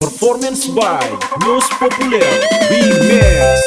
Performance by News Populer Remix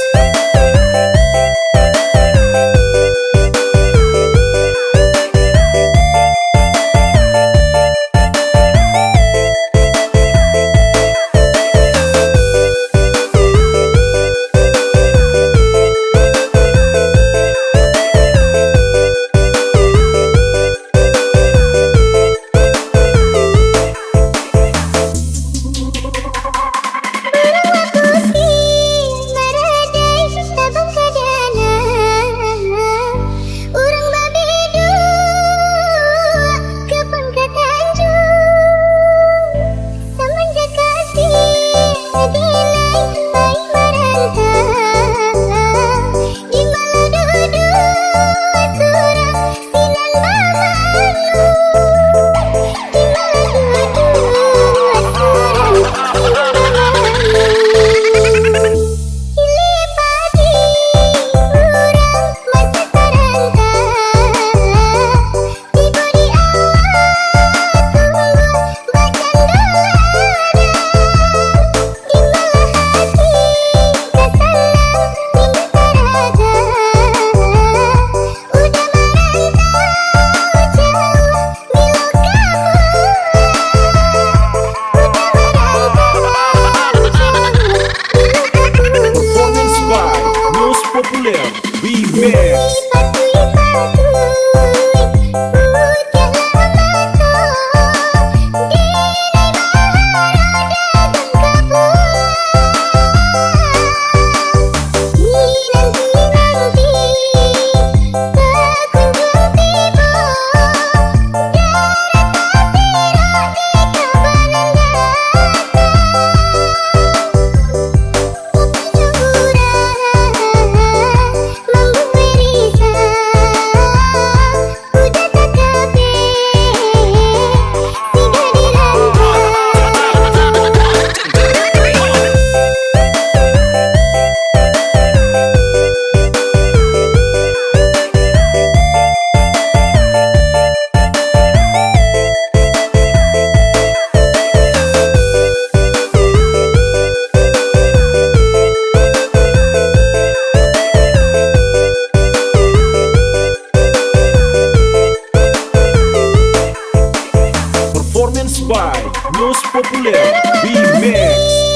Populer Remix